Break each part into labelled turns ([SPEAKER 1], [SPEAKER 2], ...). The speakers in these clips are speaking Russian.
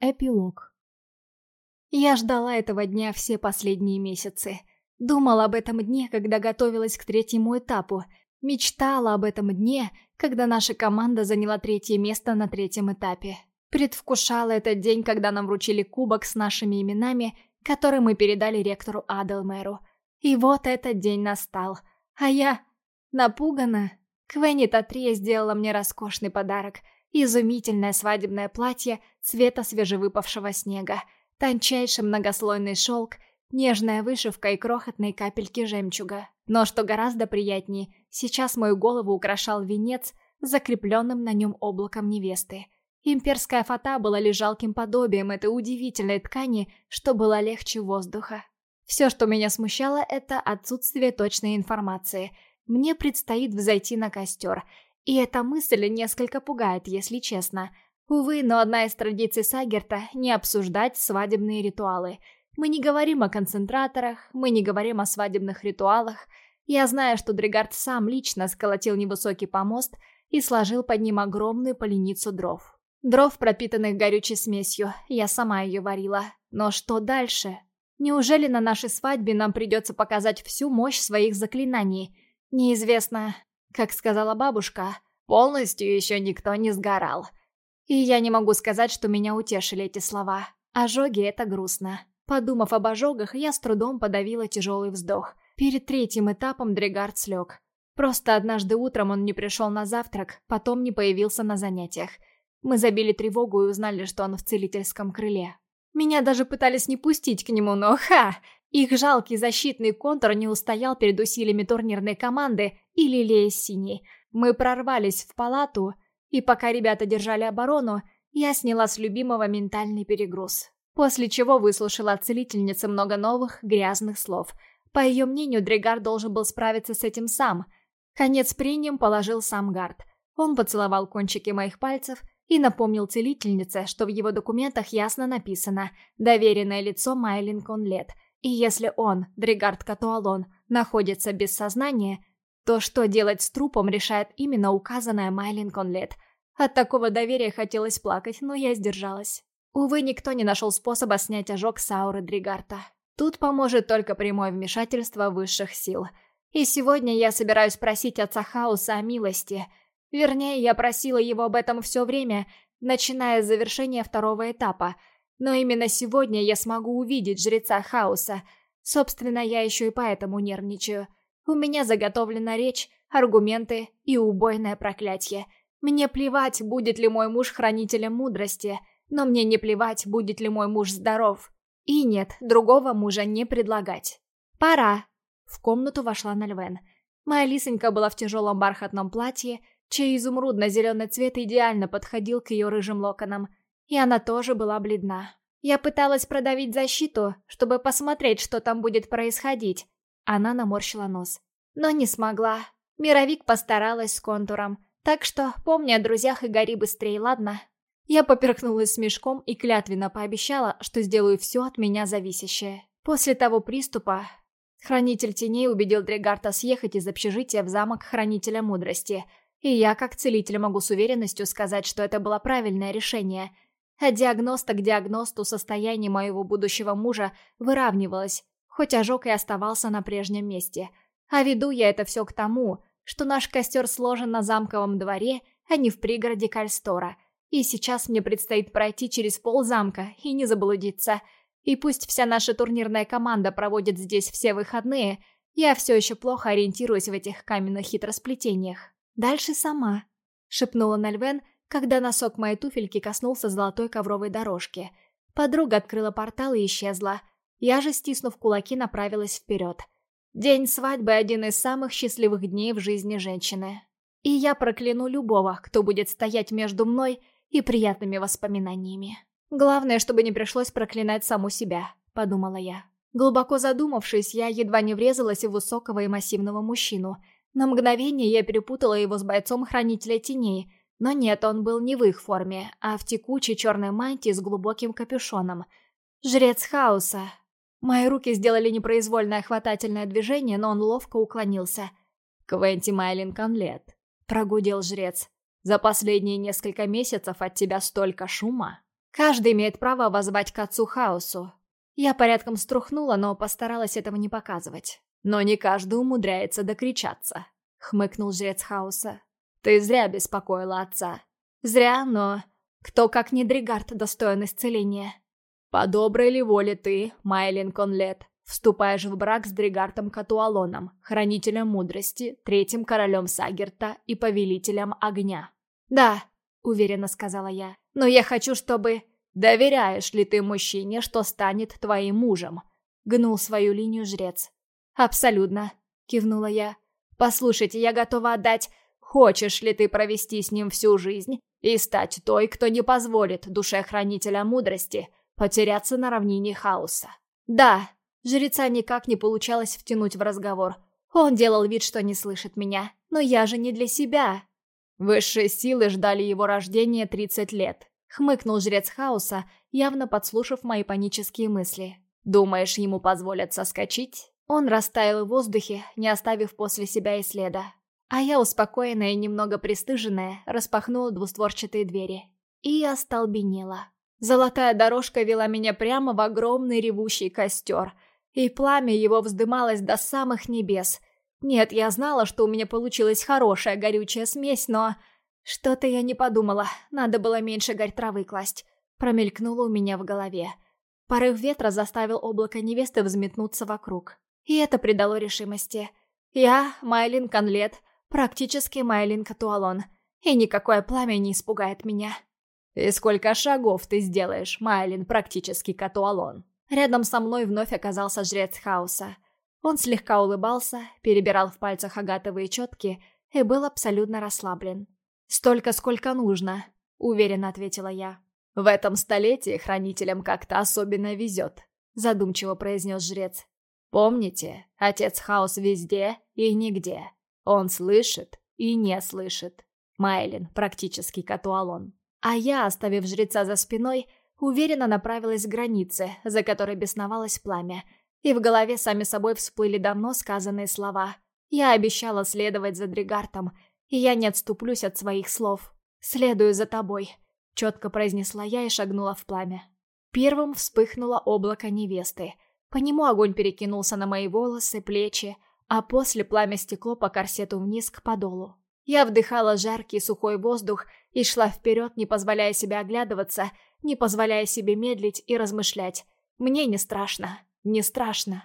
[SPEAKER 1] Эпилог. Я ждала этого дня все последние месяцы. Думала об этом дне, когда готовилась к третьему этапу. Мечтала об этом дне, когда наша команда заняла третье место на третьем этапе. Предвкушала этот день, когда нам вручили кубок с нашими именами, который мы передали ректору Аделмеру. И вот этот день настал. А я напугана. Квенни Татрия сделала мне роскошный подарок — Изумительное свадебное платье цвета свежевыпавшего снега, тончайший многослойный шелк, нежная вышивка и крохотные капельки жемчуга. Но что гораздо приятнее, сейчас мою голову украшал венец с закрепленным на нем облаком невесты. Имперская фата была лишь жалким подобием этой удивительной ткани, что было легче воздуха. Все, что меня смущало, это отсутствие точной информации. Мне предстоит взойти на костер — и эта мысль несколько пугает, если честно. Увы, но одна из традиций Сагерта — не обсуждать свадебные ритуалы. Мы не говорим о концентраторах, мы не говорим о свадебных ритуалах. Я знаю, что Дригард сам лично сколотил невысокий помост и сложил под ним огромную поленницу дров. Дров, пропитанных горючей смесью, я сама ее варила. Но что дальше? Неужели на нашей свадьбе нам придется показать всю мощь своих заклинаний? Неизвестно, как сказала бабушка, полностью еще никто не сгорал. И я не могу сказать, что меня утешили эти слова. Ожоги — это грустно. Подумав об ожогах, я с трудом подавила тяжелый вздох. Перед третьим этапом Дрегард слег. Просто однажды утром он не пришел на завтрак, потом не появился на занятиях. Мы забили тревогу и узнали, что он в целительском крыле. Меня даже пытались не пустить к нему, но ха! Их жалкий защитный контур не устоял перед усилиями турнирной команды и лилея синей. Мы прорвались в палату, и пока ребята держали оборону, я сняла с любимого ментальный перегруз. После чего выслушала от целительницы много новых, грязных слов. По ее мнению, Дрегар должен был справиться с этим сам. Конец прением положил сам Гард. Он поцеловал кончики моих пальцев и напомнил целительнице, что в его документах ясно написано «Доверенное лицо Майлин Конлет», и если он, Дригард Катуалон, находится без сознания, то что делать с трупом решает именно указанная Майлин Конлет. От такого доверия хотелось плакать, но я сдержалась. Увы, никто не нашел способа снять ожог с ауры Дригарта. Тут поможет только прямое вмешательство высших сил. И сегодня я собираюсь просить отца Хаоса о милости. Вернее, я просила его об этом все время, начиная с завершения второго этапа — но именно сегодня я смогу увидеть жреца хаоса. Собственно, я еще и поэтому нервничаю. У меня заготовлена речь, аргументы и убойное проклятие. Мне плевать, будет ли мой муж хранителем мудрости, но мне не плевать, будет ли мой муж здоров. И нет, другого мужа не предлагать. Пора. В комнату вошла Нальвен. Моя лисонька была в тяжелом бархатном платье, чей изумрудно-зеленый цвет идеально подходил к ее рыжим локонам и она тоже была бледна. Я пыталась продавить защиту, чтобы посмотреть, что там будет происходить. Она наморщила нос. Но не смогла. Мировик постаралась с контуром. Так что помни о друзьях и гори быстрее, ладно? Я поперхнулась смешком и клятвенно пообещала, что сделаю все от меня зависящее. После того приступа Хранитель теней убедил Дрегарта съехать из общежития в замок Хранителя Мудрости. И я, как целитель, могу с уверенностью сказать, что это было правильное решение – от диагноста к диагносту состояние моего будущего мужа выравнивалось, хоть ожог и оставался на прежнем месте. А веду я это все к тому, что наш костер сложен на замковом дворе, а не в пригороде Кальстора. И сейчас мне предстоит пройти через пол замка и не заблудиться. И пусть вся наша турнирная команда проводит здесь все выходные, я все еще плохо ориентируюсь в этих каменных хитросплетениях. «Дальше сама», — шепнула Нальвен, когда носок моей туфельки коснулся золотой ковровой дорожки. Подруга открыла портал и исчезла. Я же, стиснув кулаки, направилась вперед. День свадьбы – один из самых счастливых дней в жизни женщины. И я прокляну любого, кто будет стоять между мной и приятными воспоминаниями. Главное, чтобы не пришлось проклинать саму себя, подумала я. Глубоко задумавшись, я едва не врезалась в высокого и массивного мужчину. На мгновение я перепутала его с бойцом Хранителя Теней – но нет, он был не в их форме, а в текучей черной мантии с глубоким капюшоном. Жрец хаоса. Мои руки сделали непроизвольное хватательное движение, но он ловко уклонился.
[SPEAKER 2] «Квенти Майлин Конлет», — прогудел жрец. «За последние несколько месяцев от тебя столько шума».
[SPEAKER 1] Каждый имеет право возвать к отцу хаосу. Я порядком струхнула, но постаралась этого не показывать.
[SPEAKER 2] Но не каждый умудряется докричаться, хмыкнул жрец хаоса. Ты зря беспокоила отца.
[SPEAKER 1] Зря, но... Кто, как не Дригард, достоин исцеления?
[SPEAKER 2] По доброй ли воле ты, Майлин Конлет, вступаешь в брак с Дригартом Катуалоном, хранителем мудрости, третьим королем Сагерта и повелителем огня.
[SPEAKER 1] «Да», — уверенно сказала я, — «но я хочу, чтобы...»
[SPEAKER 2] «Доверяешь ли ты мужчине, что станет твоим мужем?» — гнул свою линию жрец.
[SPEAKER 1] «Абсолютно», — кивнула я.
[SPEAKER 2] «Послушайте, я готова отдать... Хочешь ли ты провести с ним всю жизнь и стать той, кто не позволит душе хранителя мудрости потеряться на равнине хаоса?»
[SPEAKER 1] «Да», Жреца никак не получалось втянуть в разговор. Он делал вид, что не слышит меня. Но я же не для себя.
[SPEAKER 2] Высшие силы ждали его рождения 30 лет. Хмыкнул жрец хаоса, явно подслушав мои панические мысли. «Думаешь, ему позволят соскочить?»
[SPEAKER 1] Он растаял в воздухе, не оставив после себя и следа. А я, успокоенная и немного пристыженная, распахнула двустворчатые двери. И остолбенела. Золотая дорожка вела меня прямо в огромный ревущий костер — и пламя его вздымалось до самых небес. Нет, я знала, что у меня получилась хорошая горючая смесь, но... Что-то я не подумала, надо было меньше горь травы класть. Промелькнуло у меня в голове. Порыв ветра заставил облако невесты взметнуться вокруг. И это придало решимости. Я, Майлин Конлет, практически Майлин Катуалон. И никакое пламя не испугает меня.
[SPEAKER 2] «И сколько шагов ты сделаешь, Майлин, практически Катуалон?»
[SPEAKER 1] Рядом со мной вновь оказался жрец хаоса. Он слегка улыбался, перебирал в пальцах агатовые четки и был абсолютно расслаблен. «Столько, сколько нужно», — уверенно ответила я.
[SPEAKER 2] «В этом столетии хранителям как-то особенно везет», — задумчиво произнес жрец. «Помните, отец хаос везде и нигде. Он слышит и не слышит. Майлин, практически Катуалон».
[SPEAKER 1] А я, оставив жреца за спиной, уверенно направилась к границе, за которой бесновалось пламя, и в голове сами собой всплыли давно сказанные слова. Я обещала следовать за Дригартом, и я не отступлюсь от своих слов. «Следую за тобой», — четко произнесла я и шагнула в пламя. Первым вспыхнуло облако невесты. По нему огонь перекинулся на мои волосы, плечи, а после пламя стекло по корсету вниз к подолу. Я вдыхала жаркий сухой воздух и шла вперед, не позволяя себе оглядываться — не позволяя себе медлить и размышлять. Мне не страшно, не страшно.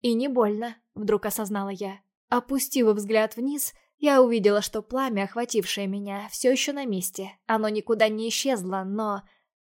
[SPEAKER 1] И не больно, вдруг осознала я. Опустив взгляд вниз, я увидела, что пламя, охватившее меня, все еще на месте. Оно никуда не исчезло, но...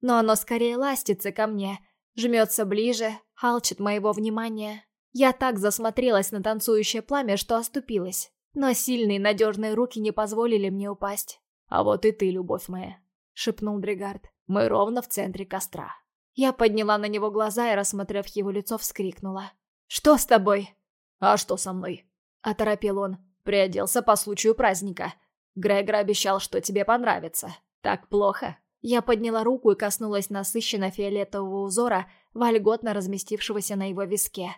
[SPEAKER 1] Но оно скорее ластится ко мне, жмется ближе, алчит моего внимания. Я так засмотрелась на танцующее пламя, что оступилась. Но сильные надежные руки не позволили мне упасть.
[SPEAKER 2] «А вот и ты, любовь моя», — шепнул Дригард. Мы ровно в центре костра.
[SPEAKER 1] Я подняла на него глаза и, рассмотрев его лицо, вскрикнула. «Что с тобой?»
[SPEAKER 2] «А что со мной?»
[SPEAKER 1] — оторопел он.
[SPEAKER 2] «Приоделся по случаю праздника. Грегор обещал, что тебе понравится. Так плохо?»
[SPEAKER 1] Я подняла руку и коснулась насыщенно-фиолетового узора, вольготно разместившегося на его виске.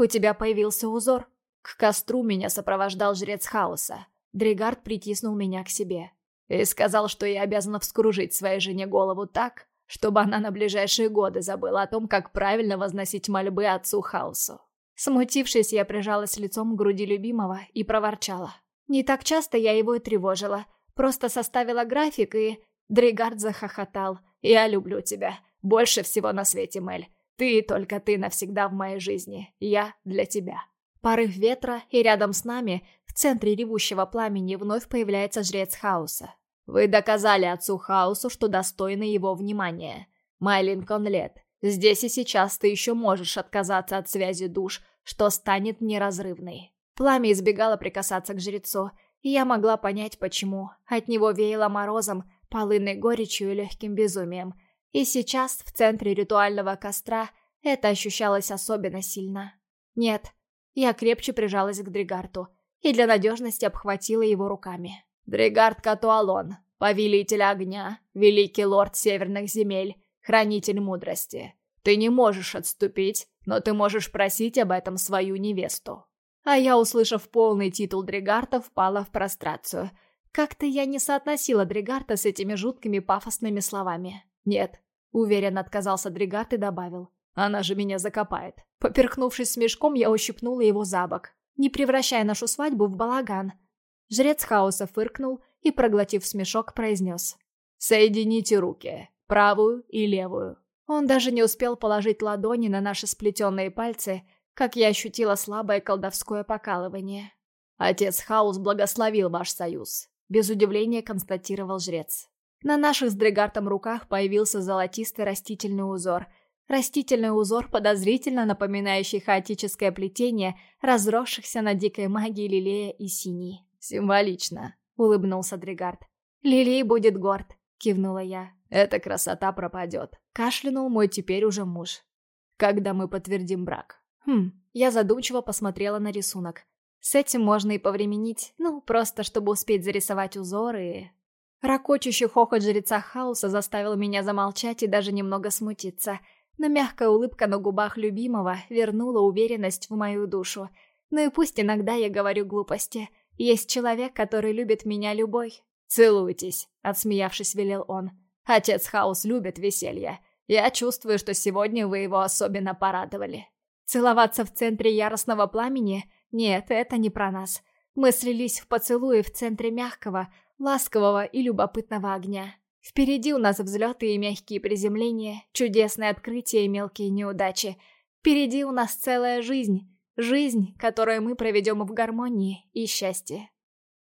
[SPEAKER 1] «У тебя появился узор?»
[SPEAKER 2] К костру меня сопровождал жрец хаоса.
[SPEAKER 1] Дригард притиснул меня к себе.
[SPEAKER 2] И сказал, что я обязана вскружить своей жене голову так, чтобы она на ближайшие годы забыла о том, как правильно возносить мольбы отцу Хаусу.
[SPEAKER 1] Смутившись, я прижалась лицом к груди любимого и проворчала. Не так часто я его и тревожила. Просто составила график и... Дригард захохотал. «Я люблю тебя. Больше всего на свете, Мель. Ты только ты навсегда в моей жизни. Я для тебя». Порыв ветра, и рядом с нами, в центре ревущего пламени, вновь появляется жрец хаоса.
[SPEAKER 2] Вы доказали отцу Хаусу, что достойны его внимания. Майлин Конлет, здесь и сейчас ты еще можешь отказаться от связи душ, что станет неразрывной.
[SPEAKER 1] Пламя избегало прикасаться к жрецу, и я могла понять, почему. От него веяло морозом, полынной горечью и легким безумием. И сейчас, в центре ритуального костра, это ощущалось особенно сильно. Нет, я крепче прижалась к Дригарту и для надежности обхватила его руками.
[SPEAKER 2] Дригард Катуалон, повелитель огня, великий лорд северных земель, хранитель мудрости. Ты не можешь отступить, но ты можешь просить об этом свою невесту».
[SPEAKER 1] А я, услышав полный титул Дригарта, впала в прострацию. Как-то я не соотносила Дригарта с этими жуткими пафосными словами. Нет,
[SPEAKER 2] Уверенно отказался Дригард и добавил. Она же меня закопает. Поперхнувшись смешком, я ущипнула его за бок, не превращая нашу свадьбу в балаган. Жрец хаоса фыркнул и, проглотив смешок, произнес. «Соедините руки, правую и левую». Он даже не успел положить ладони на наши сплетенные пальцы, как я ощутила слабое колдовское покалывание. «Отец Хаус благословил ваш союз», — без удивления констатировал жрец. На наших с Дрегартом руках появился золотистый растительный узор — Растительный узор, подозрительно напоминающий хаотическое плетение разросшихся на дикой магии лилея и синий. «Символично», — улыбнулся Дригард. «Лилей будет горд», — кивнула я. «Эта красота пропадет», — кашлянул мой теперь уже муж. «Когда мы подтвердим брак». Хм, я задумчиво посмотрела на рисунок. С этим можно и повременить, ну, просто чтобы успеть зарисовать узоры и... Рокочущий хохот жреца хаоса заставил меня замолчать и даже немного смутиться — но мягкая улыбка на губах любимого вернула уверенность в мою душу. Ну и пусть иногда я говорю глупости. Есть человек, который любит меня любой. «Целуйтесь», — отсмеявшись, велел он. «Отец Хаус любит веселье. Я чувствую, что сегодня вы его особенно порадовали». Целоваться в центре яростного пламени? Нет, это не про нас. Мы слились в поцелуе в центре мягкого, ласкового и любопытного огня. Впереди у нас взлеты и мягкие приземления, чудесные открытия и мелкие неудачи. Впереди у нас целая жизнь. Жизнь, которую мы проведем в гармонии и счастье.